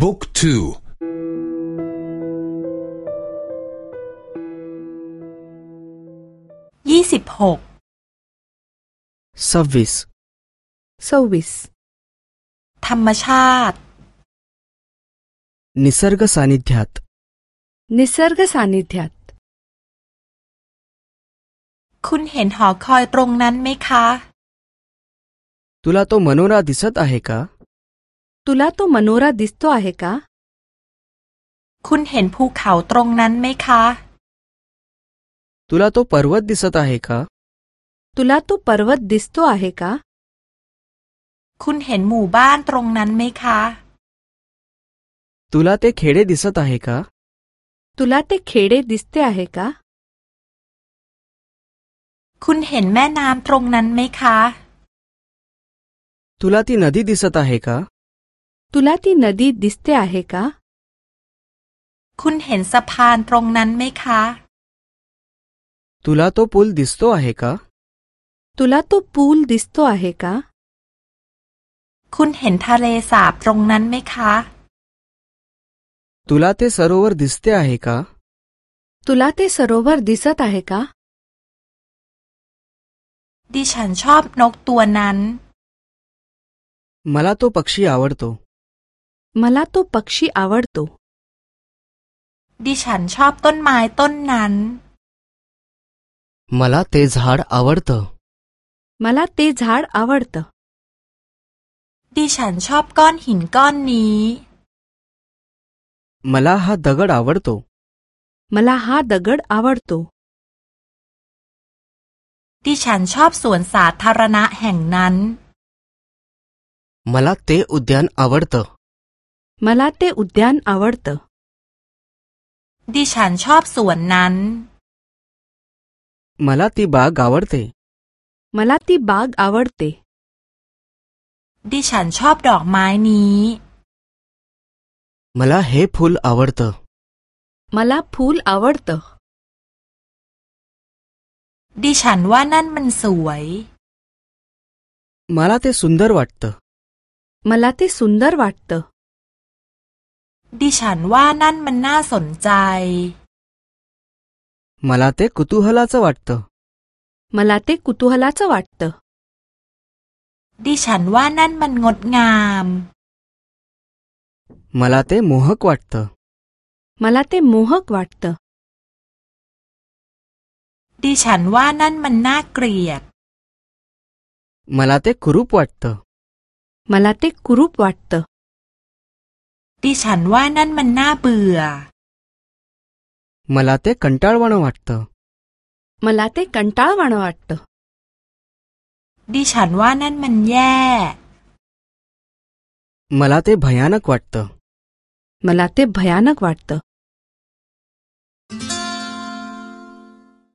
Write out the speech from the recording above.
บุ๊กทูยี่สิบหกสวิสสวิสธรรมชาติ นิสร์กสานิธยัตนิสร์กสานิธยัตคุณเห็นหอคอยตรงนั้นไหมคะ ตุลาโตมโนราดิสัตอาเฮกาตุลาโตมโนราดิสโตอาเฮกาคุณเห็นภูเขาตรงนั้นไหมคะตุลาโตปรวัตดิสตาเฮกาตุลาโตปรวัตดิสโตอาเฮกาคุณเห็นหมู่บ้านตรงนั้นไหมคะตุลาเตเขเดดิสตาเฮกาตุลาเตเขเดดิสเตอาเฮกาคุณเห็นแม่น้ำตรงนั้นไหมคะตุลาตีนดีดิสตาเฮกา तुला ती नदी दिसते आहे का तुला तो पूल दिसतो आहे का तुला तो पूल दिसतो आहे का तुला ते सरोवर दिसते आहे का तुला ते सरोवर दिसत आहे का मला तो पक्षी आवडतो मला तो पक्षी आवडतो ดิฉันชอบต้นไม้ต้นนั้น मला ते झाड आवडतं मला ते झाड आवडतं ดิฉันชอบก้อนหินก้อนนี้ मला हा दगड आवडतो मला हा दगड आवडतो ดิฉันชอบสวนสาธารณะแห่งนั้น मला ते उद्यान आवडतं มาลาเตอุทยานอาวร์ตดิฉันชอบสวนนั้นมาลาติบากาวร์เตมาลาติบากาวร์เตดิฉันชอบดอกไม้นี้มาลาเฮพูลอาวร์ตมาลาพูลอาวร์ตดิฉันว่านั่นมันสวยมาลาเตสุนดรวัตเตมาลาเตสุนดรวัตเตดิฉันว่านั่นมันน่าสนใจ मला ते कुतूहलाचं वाटतं मला ते कुतूहलाचं वाटतं ดิฉันว่านั่นมันงดงาม मला ते मोहक वाटतं मला ते मोहक वाटतं ดิฉันว่านั่นมันน่าเกลียด मला ते कुरूप वाटतं मला ते कुरूप वाटतं ดิฉันว่านั่นมันน่าเบื่อ मला ते कंटाळवाण वाटतं मला ते कंटाळवाण वाटतं ดิฉันว่านั่นมันแย่ मला ते भयानक वाटतं मला ते भयानक वाटतं